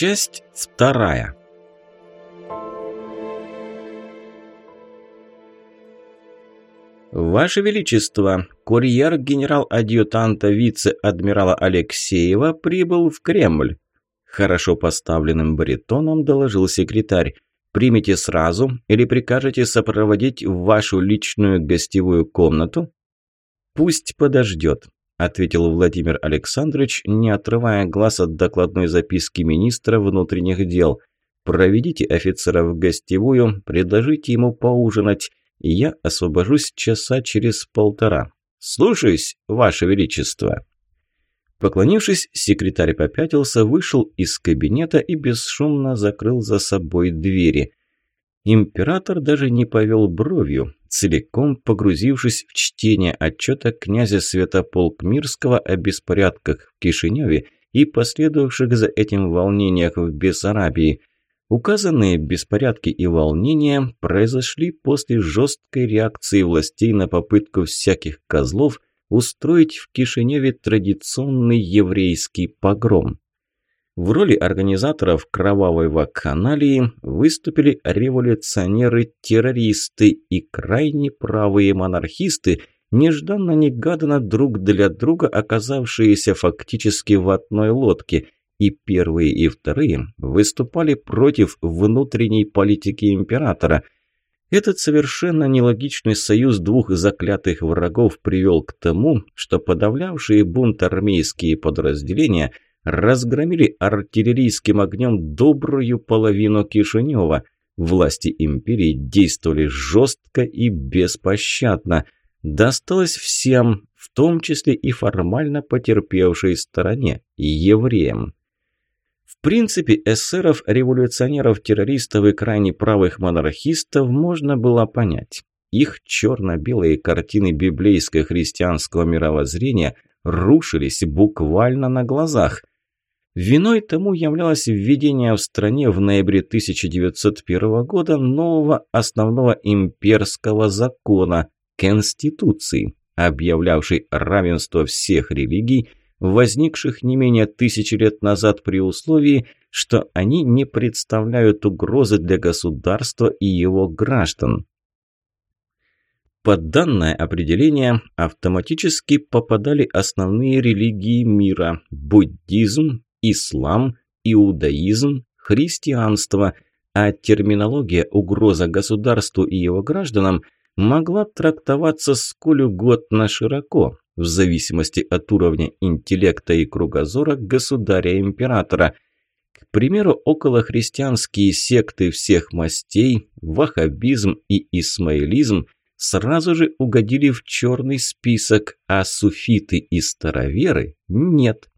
Часть вторая. Ваше Величество, курьер генерал-адъютанта вице-адмирала Алексеева прибыл в Кремль. Хорошо поставленным баритоном доложил секретарь. Примите сразу или прикажете сопроводить в вашу личную гостевую комнату? Пусть подождет, ответил Владимир Александрович, не отрывая глаз от докладной записки министра внутренних дел. Проведите офицера в гостевую, предложите ему поужинать и я освобожусь часа через полтора. Слушаюсь, Ваше Величество!» Поклонившись, секретарь попятился, вышел из кабинета и бесшумно закрыл за собой двери. Император даже не повел бровью, целиком погрузившись в чтение отчета князя Святополк Мирского о беспорядках в Кишиневе и последовавших за этим волнениях в Бессарабии. Указанные беспорядки и волнения произошли после жесткой реакции властей на попытку всяких козлов устроить в Кишиневе традиционный еврейский погром. В роли организаторов кровавой вакханалии выступили революционеры-террористы и крайне правые монархисты, нежданно-негаданно друг для друга оказавшиеся фактически в одной лодке – и первые, и вторые выступали против внутренней политики императора. Этот совершенно нелогичный союз двух заклятых врагов привел к тому, что подавлявшие бунт армейские подразделения разгромили артиллерийским огнем добрую половину Кишинева. Власти империи действовали жестко и беспощадно. Досталось всем, в том числе и формально потерпевшей стороне – евреям. В принципе, эсеров, революционеров, террористов и крайне правых монархистов можно было понять. Их черно-белые картины библейско-христианского мировоззрения рушились буквально на глазах. Виной тому являлось введение в стране в ноябре 1901 года нового основного имперского закона – Конституции, объявлявшей равенство всех религий – возникших не менее тысячи лет назад при условии, что они не представляют угрозы для государства и его граждан. Под данное определение автоматически попадали основные религии мира – буддизм, ислам, иудаизм, христианство, а терминология «угроза государству и его гражданам» могла трактоваться сколь угодно широко, в зависимости от уровня интеллекта и кругозора государя-императора. К примеру, околохристианские секты всех мастей, ваххабизм и исмаилизм сразу же угодили в черный список, а суфиты и староверы – нет.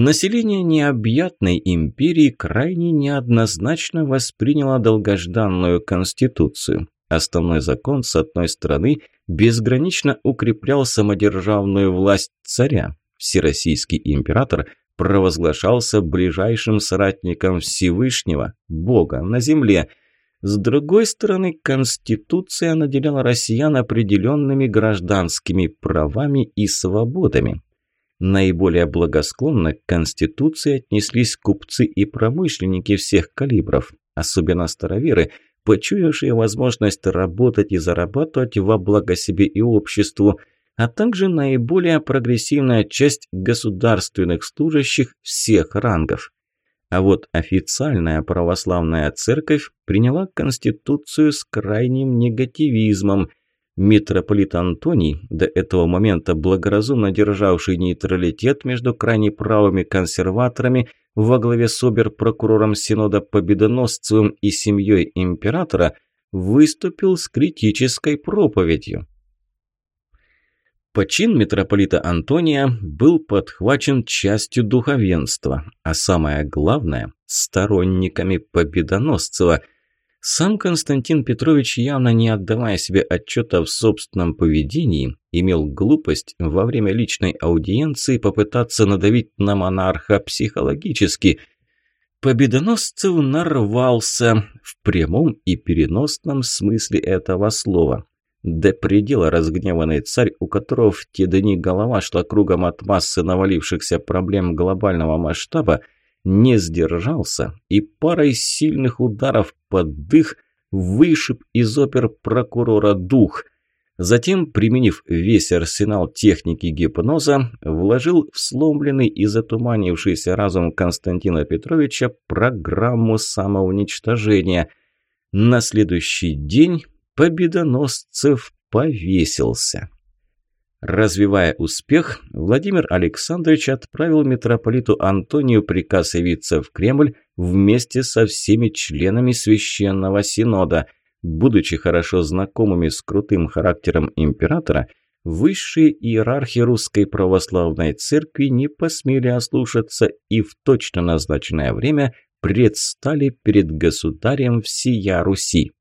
Население необъятной империи крайне неоднозначно восприняло долгожданную конституцию. Основной закон, с одной стороны, безгранично укреплял самодержавную власть царя. Всероссийский император провозглашался ближайшим соратником Всевышнего, Бога на земле. С другой стороны, Конституция наделяла россиян определенными гражданскими правами и свободами. Наиболее благосклонно к Конституции отнеслись купцы и промышленники всех калибров, особенно староверы – почуявшие возможность работать и зарабатывать во благо себе и обществу, а также наиболее прогрессивная часть государственных служащих всех рангов. А вот официальная православная церковь приняла Конституцию с крайним негативизмом. Митрополит Антоний, до этого момента благоразумно державший нейтралитет между крайне правыми консерваторами во главе с обер-прокурором Синода Победоносцевым и семьей императора, выступил с критической проповедью. Почин митрополита Антония был подхвачен частью духовенства, а самое главное – сторонниками Победоносцева – сам Константин Петрович, явно не отдавая себе отчета в собственном поведении, имел глупость во время личной аудиенции попытаться надавить на монарха психологически. Победоносцев нарвался в прямом и переносном смысле этого слова. До предела разгневанный царь, у которого в те дни голова шла кругом от массы навалившихся проблем глобального масштаба, не сдержался и парой сильных ударов под дых вышиб из опер прокурора дух. Затем, применив весь арсенал техники гипноза, вложил в сломленный и затуманившийся разум Константина Петровича программу самоуничтожения. На следующий день Победоносцев повесился. Развивая успех, Владимир Александрович отправил митрополиту Антонию приказ явиться в Кремль вместе со всеми членами Священного Синода. Будучи хорошо знакомыми с крутым характером императора, высшие иерархи Русской Православной Церкви не посмели ослушаться и в точно назначенное время предстали перед государем всея Руси.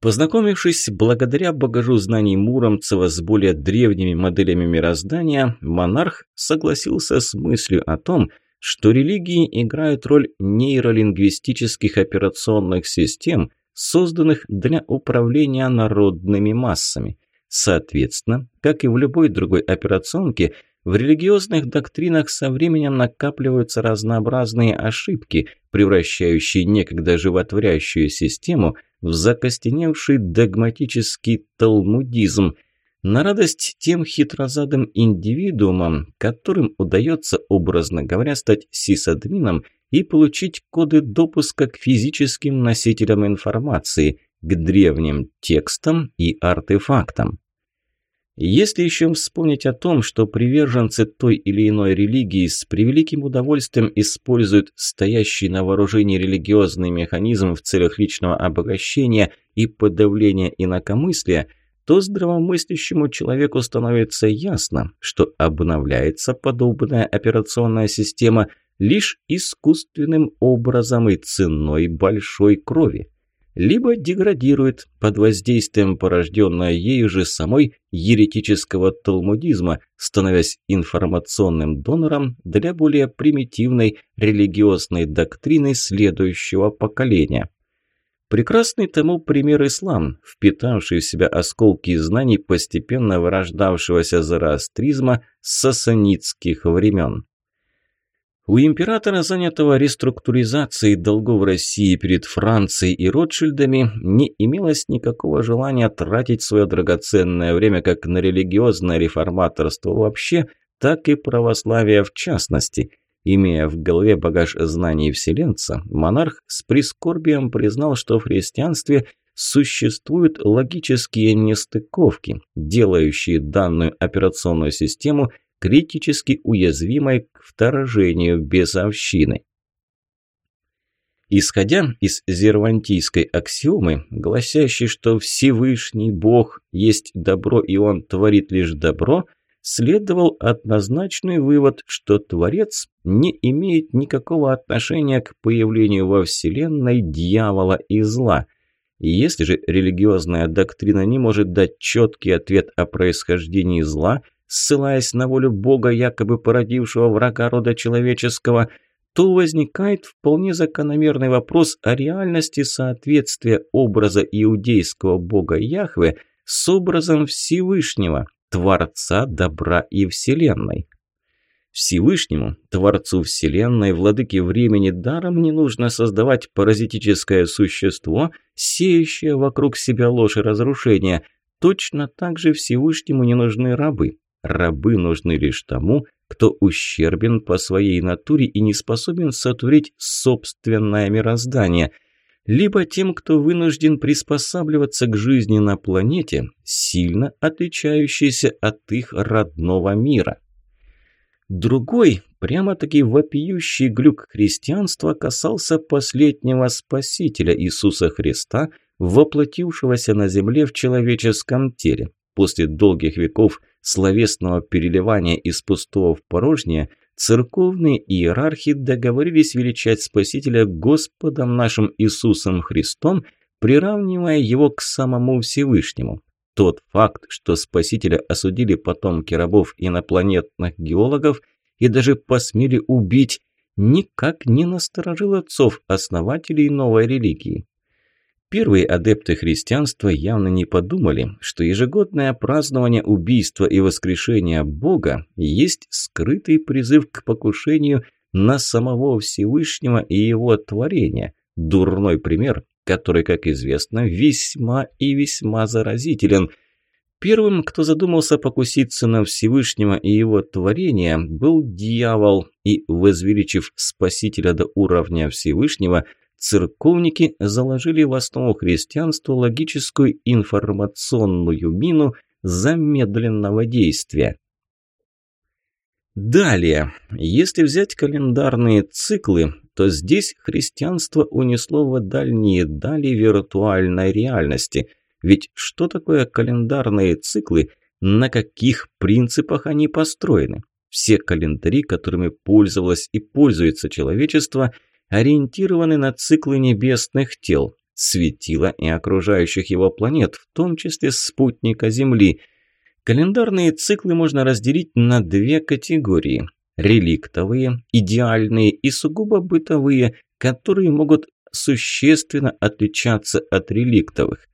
Познакомившись благодаря багажу знаний Муромцева с более древними моделями мироздания, монарх согласился с мыслью о том, что религии играют роль нейролингвистических операционных систем, созданных для управления народными массами. Соответственно, как и в любой другой операционке, в религиозных доктринах со временем накапливаются разнообразные ошибки, превращающие некогда животворящую систему – в закостеневший догматический талмудизм, на радость тем хитрозадым индивидуумам, которым удается, образно говоря, стать сисадмином и получить коды допуска к физическим носителям информации, к древним текстам и артефактам. Если еще вспомнить о том, что приверженцы той или иной религии с превеликим удовольствием используют стоящий на вооружении религиозный механизм в целях личного обогащения и подавления инакомыслия, то здравомыслящему человеку становится ясно, что обновляется подобная операционная система лишь искусственным образом и ценой большой крови либо деградирует под воздействием порожденного ею же самой еретического талмудизма, становясь информационным донором для более примитивной религиозной доктрины следующего поколения. Прекрасный тому пример ислам, впитавший в себя осколки знаний постепенно вырождавшегося зороастризма с сасанитских времен. У императора, занятого реструктуризацией долгов России перед Францией и Ротшильдами, не имелось никакого желания тратить свое драгоценное время как на религиозное реформаторство вообще, так и православие в частности. Имея в голове багаж знаний вселенца, монарх с прискорбием признал, что в христианстве существуют логические нестыковки, делающие данную операционную систему – критически уязвимой к вторжению безовщины. Исходя из зервантийской аксиомы, гласящей, что Всевышний Бог есть добро и Он творит лишь добро, следовал однозначный вывод, что Творец не имеет никакого отношения к появлению во Вселенной дьявола и зла. И если же религиозная доктрина не может дать четкий ответ о происхождении зла – ссылаясь на волю Бога, якобы породившего врага рода человеческого, то возникает вполне закономерный вопрос о реальности соответствия образа иудейского бога Яхве с образом Всевышнего, Творца добра и Вселенной. Всевышнему, Творцу Вселенной, Владыке времени даром не нужно создавать паразитическое существо, сеющее вокруг себя ложь и разрушение. Точно так же Всевышнему не нужны рабы. Рабы нужны лишь тому, кто ущербен по своей натуре и не способен сотворить собственное мироздание, либо тем, кто вынужден приспосабливаться к жизни на планете, сильно отличающейся от их родного мира. Другой, прямо-таки вопиющий глюк христианства касался последнего Спасителя Иисуса Христа, воплотившегося на земле в человеческом теле. После долгих веков словесного переливания из пустого в порожнее, церковные иерархи договорились величать Спасителя Господом нашим Иисусом Христом, приравнивая его к самому Всевышнему. Тот факт, что Спасителя осудили потомки рабов инопланетных геологов и даже посмели убить, никак не насторожил отцов, основателей новой религии. Первые адепты христианства явно не подумали, что ежегодное празднование убийства и воскрешения Бога есть скрытый призыв к покушению на самого Всевышнего и его творения. Дурной пример, который, как известно, весьма и весьма заразителен. Первым, кто задумался покуситься на Всевышнего и его творения, был дьявол, и, возвеличив Спасителя до уровня Всевышнего, церковники заложили в основу христианства логическую информационную мину замедленного действия. Далее, если взять календарные циклы, то здесь христианство унесло в дальние дали виртуальной реальности. Ведь что такое календарные циклы, на каких принципах они построены? Все календари, которыми пользовалось и пользуется человечество, ориентированы на циклы небесных тел, светила и окружающих его планет, в том числе спутника Земли – Календарные циклы можно разделить на две категории – реликтовые, идеальные и сугубо бытовые, которые могут существенно отличаться от реликтовых.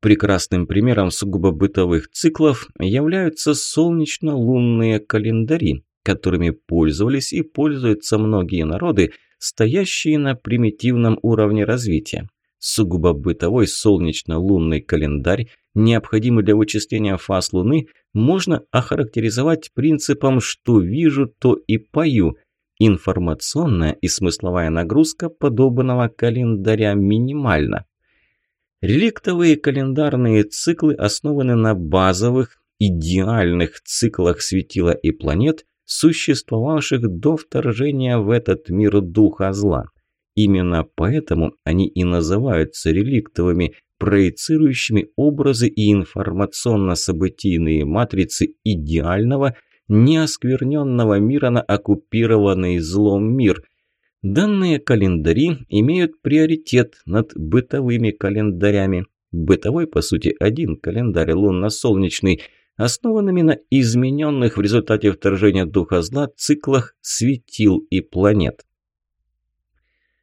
Прекрасным примером сугубо бытовых циклов являются солнечно-лунные календари, которыми пользовались и пользуются многие народы, стоящие на примитивном уровне развития. Сугубо бытовой солнечно-лунный календарь необходимый для вычисления фаз Луны, можно охарактеризовать принципом «что вижу, то и пою». Информационная и смысловая нагрузка подобного календаря минимальна. Реликтовые календарные циклы основаны на базовых, идеальных циклах светила и планет, существовавших до вторжения в этот мир духа зла. Именно поэтому они и называются реликтовыми, проецирующими образы и информационно-событийные матрицы идеального, неоскверненного мира на оккупированный злом мир. Данные календари имеют приоритет над бытовыми календарями. Бытовой, по сути, один календарь лунно-солнечный, основанными на измененных в результате вторжения духа зла циклах светил и планет.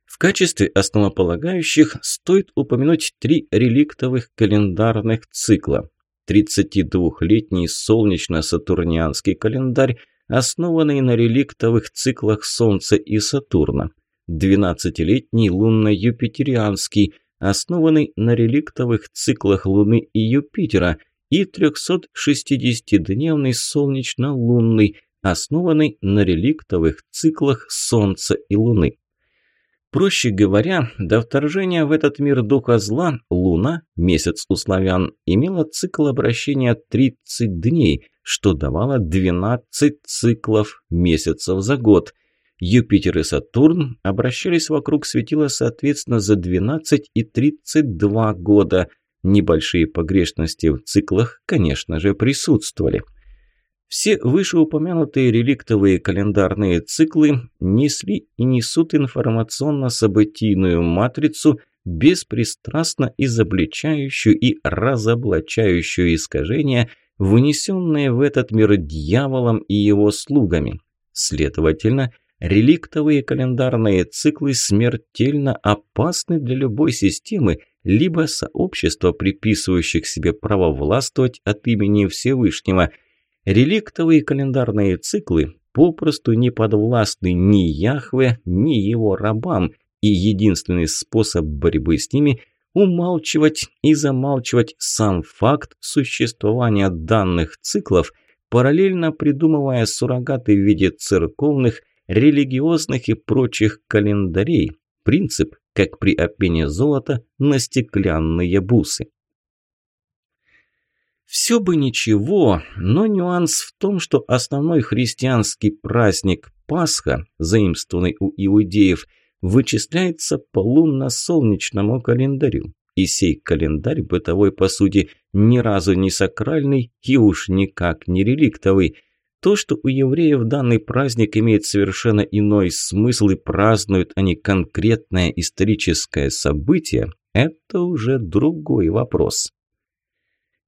В качестве основополагающих стоит упомянуть три реликтовых календарных цикла. 32-летний солнечно-сатурнианский календарь, основанный на реликтовых циклах Солнца и Сатурна. 12-летний лунно-юпитерианский, основанный на реликтовых циклах Луны и Юпитера, и 360-дневный солнечно-лунный, основанный на реликтовых циклах Солнца и Луны. Проще говоря, до вторжения в этот мир духа зла Луна, месяц у славян, имела цикл обращения 30 дней, что давало 12 циклов месяцев за год. Юпитер и Сатурн обращались вокруг светила соответственно за 12 и 32 года. Небольшие погрешности в циклах, конечно же, присутствовали. Все вышеупомянутые реликтовые календарные циклы несли и несут информационно-событийную матрицу, беспристрастно изобличающую и разоблачающую искажения, вынесенные в этот мир дьяволом и его слугами. Следовательно, реликтовые календарные циклы смертельно опасны для любой системы, либо сообщества, приписывающих себе право властвовать от имени Всевышнего – Реликтовые календарные циклы попросту не подвластны ни Яхве, ни его рабам, и единственный способ борьбы с ними – умалчивать и замалчивать сам факт существования данных циклов, параллельно придумывая суррогаты в виде церковных, религиозных и прочих календарей. Принцип, как при обмене золота на стеклянные бусы. Все бы ничего, но нюанс в том, что основной христианский праздник Пасха, заимствованный у иудеев, вычисляется по лунно-солнечному календарю. И сей календарь бытовой, по сути, ни разу не сакральный и уж никак не реликтовый. То, что у евреев данный праздник имеет совершенно иной смысл и празднуют они конкретное историческое событие, это уже другой вопрос.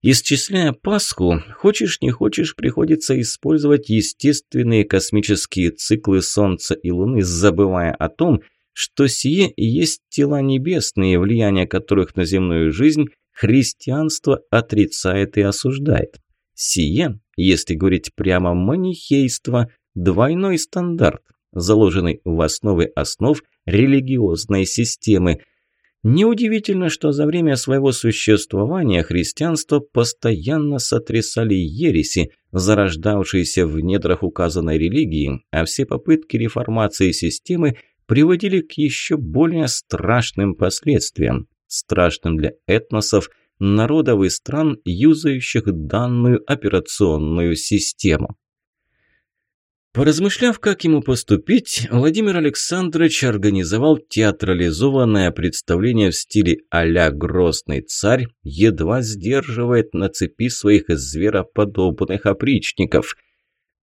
Исчисляя Пасху, хочешь не хочешь, приходится использовать естественные космические циклы Солнца и Луны, забывая о том, что сие есть тела небесные, влияние которых на земную жизнь христианство отрицает и осуждает. Сие, если говорить прямо манихейство, двойной стандарт. заложенный в основы основ религиозной системы. Неудивительно, что за время своего существования христианство постоянно сотрясали ереси, зарождавшиеся в недрах указанной религии, а все попытки реформации системы приводили к еще более страшным последствиям, страшным для этносов, народов и стран, юзающих данную операционную систему. Поразмышляв, как ему поступить, Владимир Александрович организовал театрализованное представление в стиле а-ля «Грозный царь», едва сдерживает на цепи своих звероподобных опричников.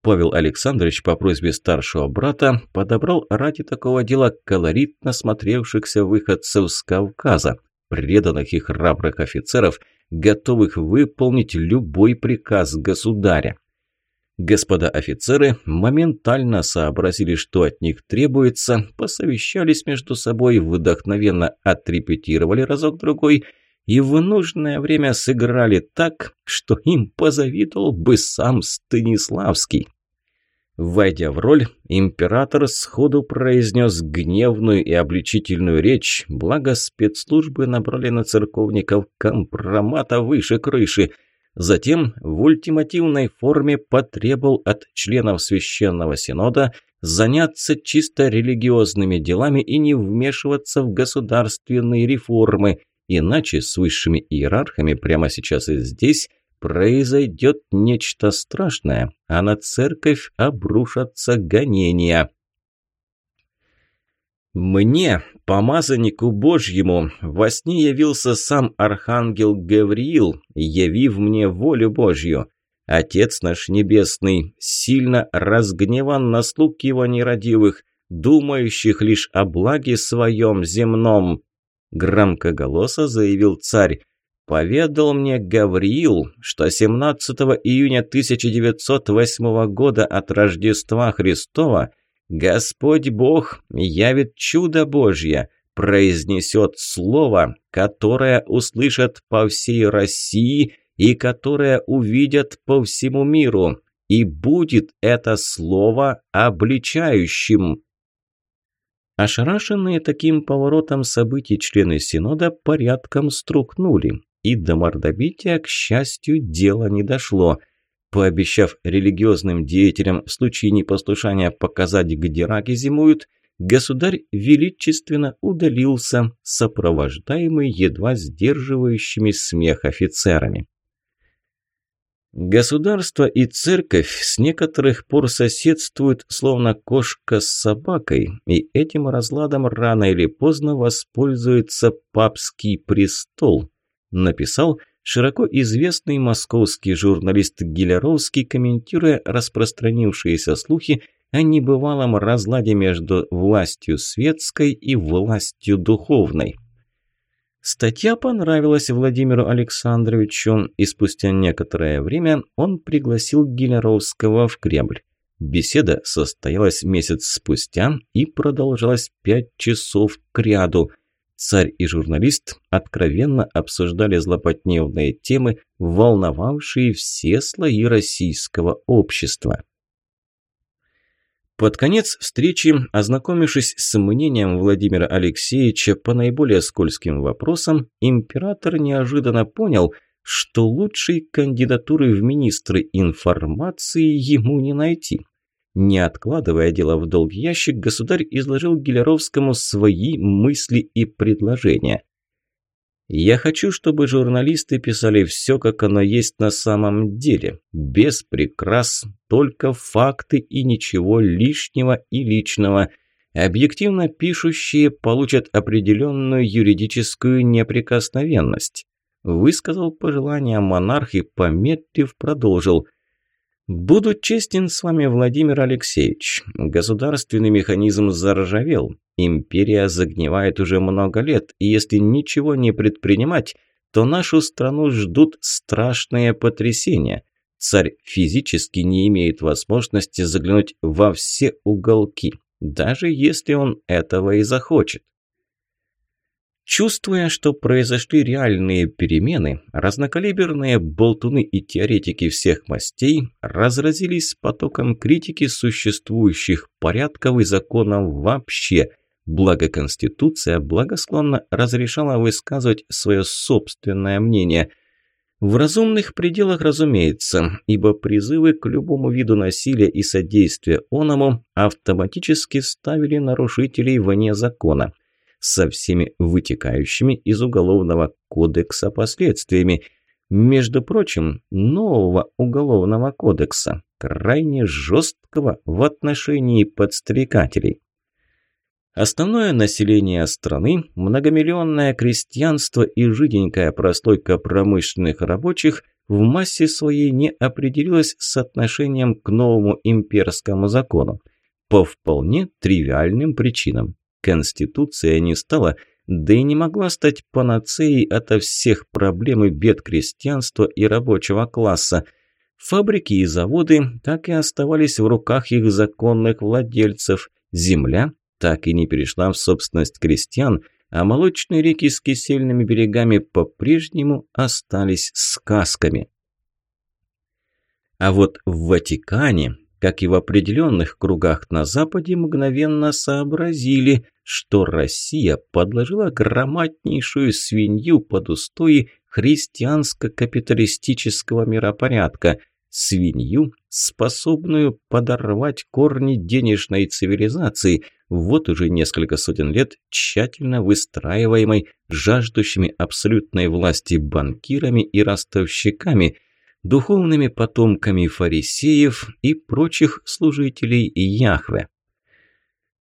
Павел Александрович по просьбе старшего брата подобрал ради такого дела колоритно смотревшихся выходцев с Кавказа, преданных и храбрых офицеров, готовых выполнить любой приказ государя. Господа офицеры моментально сообразили, что от них требуется, посовещались между собой, вдохновенно отрепетировали разок-другой и в нужное время сыграли так, что им позавидовал бы сам Станиславский. Войдя в роль, император сходу произнес гневную и обличительную речь, благо спецслужбы набрали на церковников компромата выше крыши – Затем в ультимативной форме потребовал от членов Священного Синода заняться чисто религиозными делами и не вмешиваться в государственные реформы, иначе с высшими иерархами прямо сейчас и здесь произойдет нечто страшное, а на церковь обрушатся гонения. Мне, помазаннику Божьему, во сне явился сам архангел Гавриил, явив мне волю Божью. Отец наш небесный сильно разгневан на слуг его нерадивых, думающих лишь о благе своем земном. Громкоголосо заявил царь. Поведал мне Гавриил, что 17 июня 1908 года от Рождества Христова – Господь Бог явит чудо Божье, произнесет слово, которое услышат по всей России и которое увидят по всему миру, и будет это слово обличающим. Ошарашенные таким поворотом событий члены Синода порядком струхнули, и до мордобития, к счастью, дело не дошло – Пообещав религиозным деятелям в случае непослушания показать, где раки зимуют, государь величественно удалился, сопровождаемый едва сдерживающими смех офицерами. Государство и церковь с некоторых пор соседствуют, словно кошка с собакой, и этим разладом рано или поздно воспользуется папский престол, написал широко известный московский журналист Гиляровский, комментируя распространившиеся слухи о небывалом разладе между властью светской и властью духовной. Статья понравилась Владимиру Александровичу, и спустя некоторое время он пригласил Гиляровского в Кремль. Беседа состоялась месяц спустя и продолжалась пять часов к ряду – Царь и журналист откровенно обсуждали злопотневные темы, волновавшие все слои российского общества. Под конец встречи, ознакомившись с мнением Владимира Алексеевича по наиболее скользким вопросам, император неожиданно понял, что лучшей кандидатуры в министры информации ему не найти – не откладывая дело в долгий ящик, государь изложил Геляровскому свои мысли и предложения. «Я хочу, чтобы журналисты писали все, как оно есть на самом деле, без прикрас, только факты и ничего лишнего и личного. Объективно пишущие получат определенную юридическую неприкосновенность», высказал пожелание монарх и, помедлив, продолжил – «Буду честен с вами, Владимир Алексеевич. Государственный механизм заржавел. Империя загнивает уже много лет, и если ничего не предпринимать, то нашу страну ждут страшные потрясения. Царь физически не имеет возможности заглянуть во все уголки, даже если он этого и захочет. Чувствуя, что произошли реальные перемены, разнокалиберные болтуны и теоретики всех мастей разразились потоком критики существующих порядков и законов вообще, благо Конституция благосклонно разрешала высказывать свое собственное мнение – в разумных пределах, разумеется, ибо призывы к любому виду насилия и содействия оному автоматически ставили нарушителей вне закона – со всеми вытекающими из Уголовного кодекса последствиями. Между прочим, нового Уголовного кодекса, крайне жесткого в отношении подстрекателей. Основное население страны, многомиллионное крестьянство и жиденькая прослойка промышленных рабочих в массе своей не определилась с отношением к новому имперскому закону по вполне тривиальным причинам. Конституция не стала, да и не могла стать панацеей ото всех проблем и бед крестьянства и рабочего класса. Фабрики и заводы так и оставались в руках их законных владельцев. Земля так и не перешла в собственность крестьян, а молочные реки с кисельными берегами по-прежнему остались сказками. А вот в Ватикане как и в определенных кругах на Западе, мгновенно сообразили, что Россия подложила громаднейшую свинью под устои христианско-капиталистического миропорядка, свинью, способную подорвать корни денежной цивилизации, вот уже несколько сотен лет тщательно выстраиваемой жаждущими абсолютной власти банкирами и ростовщиками – духовными потомками фарисеев и прочих служителей Яхве.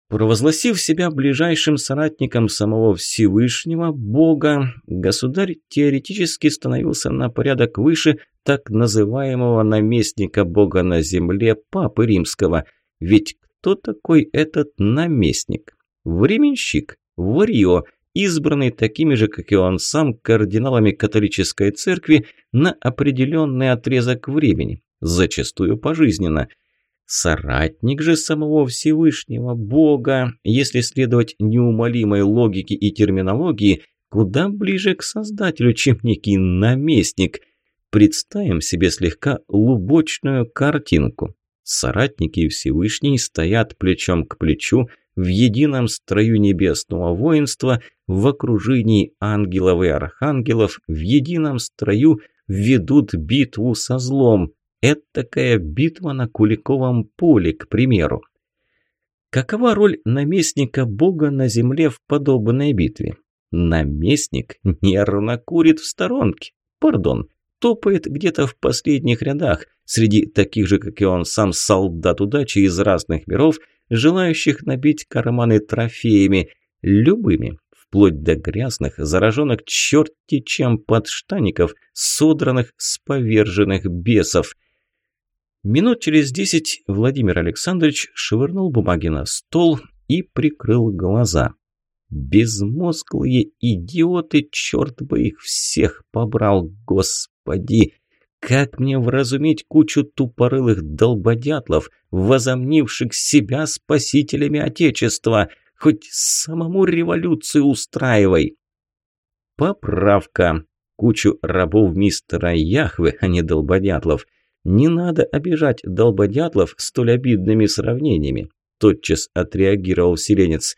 Провозгласив себя ближайшим соратником самого Всевышнего Бога, государь теоретически становился на порядок выше так называемого наместника Бога на земле Папы Римского. Ведь кто такой этот наместник? Временщик, варьё, избранный такими же, как и он сам, кардиналами католической церкви на определенный отрезок времени, зачастую пожизненно. Соратник же самого Всевышнего Бога, если следовать неумолимой логике и терминологии, куда ближе к Создателю, чем некий наместник. Представим себе слегка лубочную картинку. Соратники Всевышний стоят плечом к плечу – в едином строю небесного воинства, в окружении ангелов и архангелов, в едином строю ведут битву со злом. Это такая битва на Куликовом поле, к примеру. Какова роль наместника Бога на земле в подобной битве? Наместник нервно курит в сторонке. Пардон, топает где-то в последних рядах, среди таких же, как и он сам, солдат удачи из разных миров – желающих набить карманы трофеями, любыми, вплоть до грязных, зараженных черти чем подштаников, содранных с поверженных бесов. Минут через десять Владимир Александрович швырнул бумаги на стол и прикрыл глаза. Безмозглые идиоты, черт бы их всех побрал, господи! Как мне вразуметь кучу тупорылых долбодятлов, возомнивших себя спасителями Отечества? Хоть самому революцию устраивай. Поправка. Кучу рабов мистера Яхвы, а не долбодятлов. Не надо обижать долбодятлов столь обидными сравнениями. Тотчас отреагировал селенец.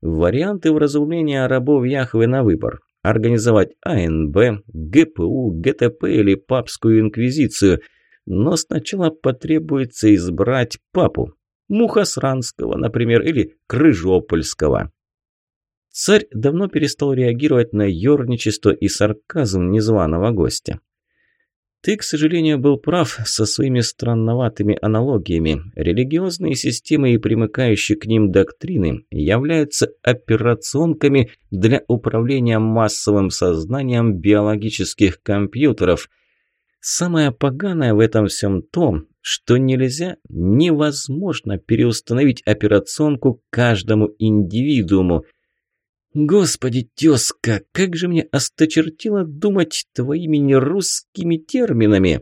Варианты вразумления рабов Яхвы на выбор организовать АНБ, ГПУ, ГТП или папскую инквизицию. Но сначала потребуется избрать папу. Мухосранского, например, или Крыжопольского. Царь давно перестал реагировать на ерничество и сарказм незваного гостя. Ты, к сожалению, был прав со своими странноватыми аналогиями. Религиозные системы и примыкающие к ним доктрины являются операционками для управления массовым сознанием биологических компьютеров. Самое поганое в этом всем то, что нельзя, невозможно переустановить операционку каждому индивидууму. Господи, тезка, как же мне осточертело думать твоими нерусскими терминами.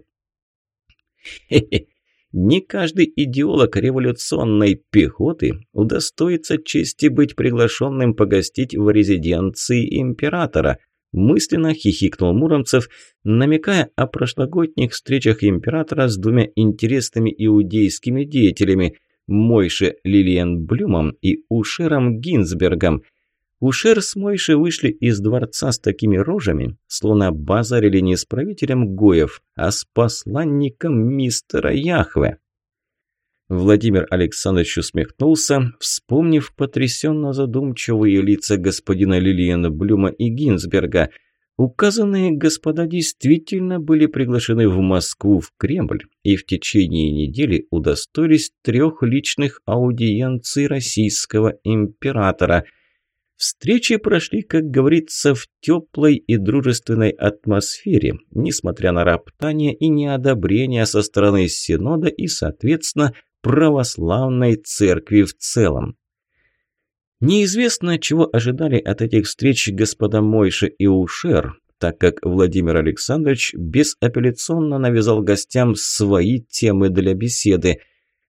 Хе-хе, Не каждый идеолог революционной пехоты удостоится чести быть приглашенным погостить в резиденции императора. Мысленно хихикнул Муромцев, намекая о прошлогодних встречах императора с двумя интересными иудейскими деятелями – Мойше Лилиенблюмом и Ушером Гинзбергом. Ушер с Мойше вышли из дворца с такими рожами, словно базарили не с правителем Гоев, а с посланником мистера Яхве. Владимир Александрович усмехнулся, вспомнив потрясенно задумчивые лица господина Лилиена Блюма и Гинзберга. Указанные господа действительно были приглашены в Москву в Кремль и в течение недели удостоились трех личных аудиенций российского императора – Встречи прошли, как говорится, в теплой и дружественной атмосфере, несмотря на роптание и неодобрение со стороны Синода и, соответственно, православной церкви в целом. Неизвестно, чего ожидали от этих встреч господа Мойши и Ушер, так как Владимир Александрович безапелляционно навязал гостям свои темы для беседы.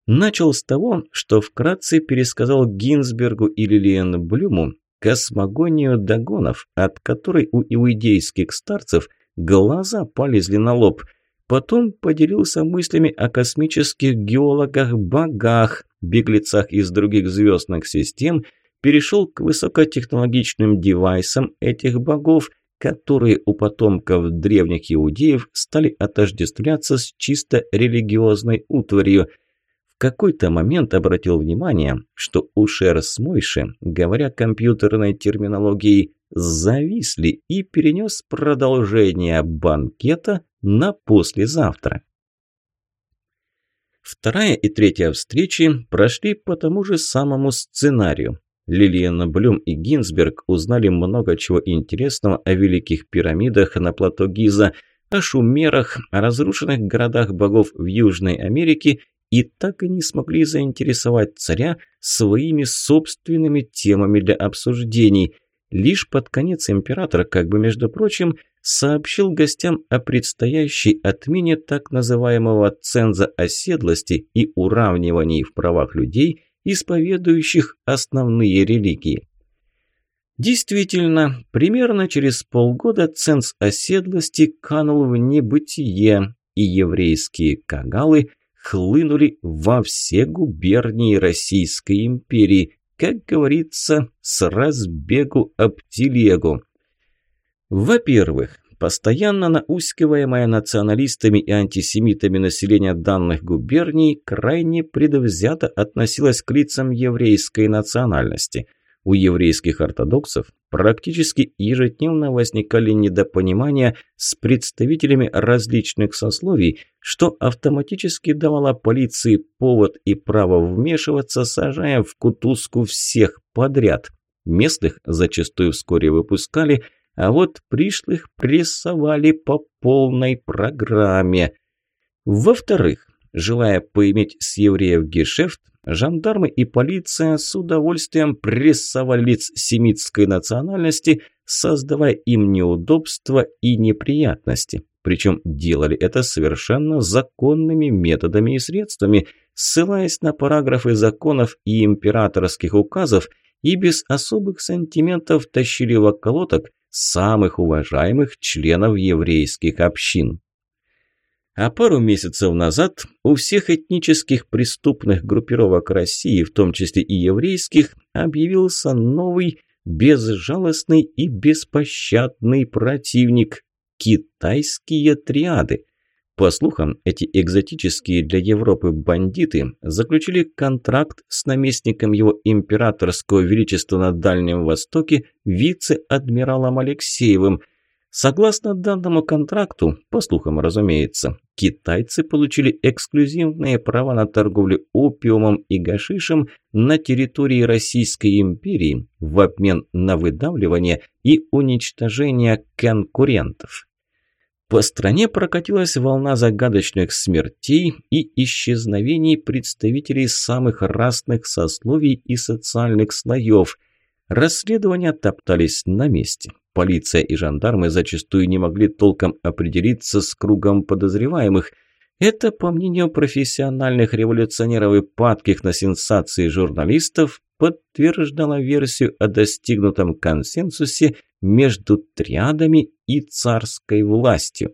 Начал с того, что вкратце пересказал Гинзбергу и Лилиен Блюму космогонию догонов, от которой у иудейских старцев глаза полезли на лоб. Потом поделился мыслями о космических геологах-богах, беглецах из других звездных систем, перешел к высокотехнологичным девайсам этих богов, которые у потомков древних иудеев стали отождествляться с чисто религиозной утварью – какой-то момент обратил внимание, что Ушер с Мойши, говоря компьютерной терминологией, зависли и перенес продолжение банкета на послезавтра. Вторая и третья встречи прошли по тому же самому сценарию. Лилиан Блюм и Гинзберг узнали много чего интересного о великих пирамидах на плато Гиза, о шумерах, о разрушенных городах богов в Южной Америке и так и не смогли заинтересовать царя своими собственными темами для обсуждений. Лишь под конец император, как бы между прочим, сообщил гостям о предстоящей отмене так называемого ценза оседлости и уравнивании в правах людей, исповедующих основные религии. Действительно, примерно через полгода ценз оседлости канул в небытие, и еврейские кагалы – хлынули во все губернии Российской империи, как говорится, с разбегу об телегу. Во-первых, постоянно наускиваемое националистами и антисемитами население данных губерний крайне предвзято относилось к лицам еврейской национальности – у еврейских ортодоксов практически ежедневно возникали недопонимания с представителями различных сословий, что автоматически давало полиции повод и право вмешиваться, сажая в кутузку всех подряд. Местных зачастую вскоре выпускали, а вот пришлых прессовали по полной программе. Во-вторых, желая поиметь с евреев гешефт, Жандармы и полиция с удовольствием прессовали лиц семитской национальности, создавая им неудобства и неприятности. Причем делали это совершенно законными методами и средствами, ссылаясь на параграфы законов и императорских указов и без особых сантиментов тащили в околоток самых уважаемых членов еврейских общин. А пару месяцев назад у всех этнических преступных группировок России, в том числе и еврейских, объявился новый, безжалостный и беспощадный противник – китайские триады. По слухам, эти экзотические для Европы бандиты заключили контракт с наместником его императорского величества на Дальнем Востоке вице-адмиралом Алексеевым – Согласно данному контракту, по слухам разумеется, китайцы получили эксклюзивные права на торговлю опиумом и гашишем на территории Российской империи в обмен на выдавливание и уничтожение конкурентов. По стране прокатилась волна загадочных смертей и исчезновений представителей самых разных сословий и социальных слоев. Расследования топтались на месте. Полиция и жандармы зачастую не могли толком определиться с кругом подозреваемых. Это, по мнению профессиональных революционеров и падких на сенсации журналистов, подтверждало версию о достигнутом консенсусе между триадами и царской властью.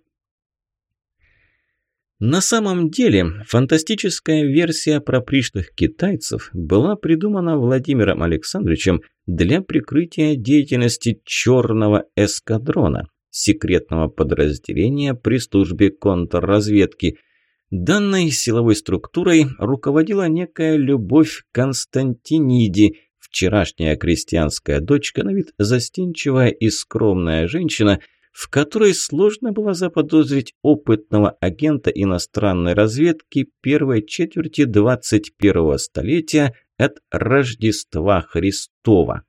На самом деле, фантастическая версия про пришлых китайцев была придумана Владимиром Александровичем для прикрытия деятельности черного эскадрона, секретного подразделения при службе контрразведки. Данной силовой структурой руководила некая Любовь Константиниди, вчерашняя крестьянская дочка, на вид застенчивая и скромная женщина – в которой сложно было заподозрить опытного агента иностранной разведки первой четверти 21-го столетия от Рождества Христова.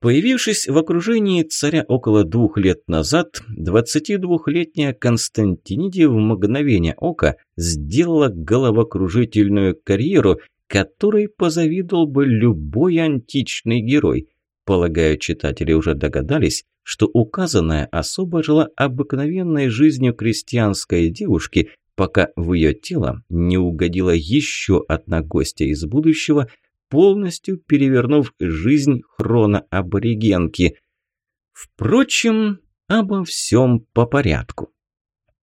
Появившись в окружении царя около двух лет назад, 22-летняя Константиниди в мгновение ока сделала головокружительную карьеру, которой позавидовал бы любой античный герой. Полагаю, читатели уже догадались, что указанная особа жила обыкновенной жизнью крестьянской девушки, пока в ее тело не угодила еще одна гостья из будущего, полностью перевернув жизнь хроноаборигенки. Впрочем, обо всем по порядку.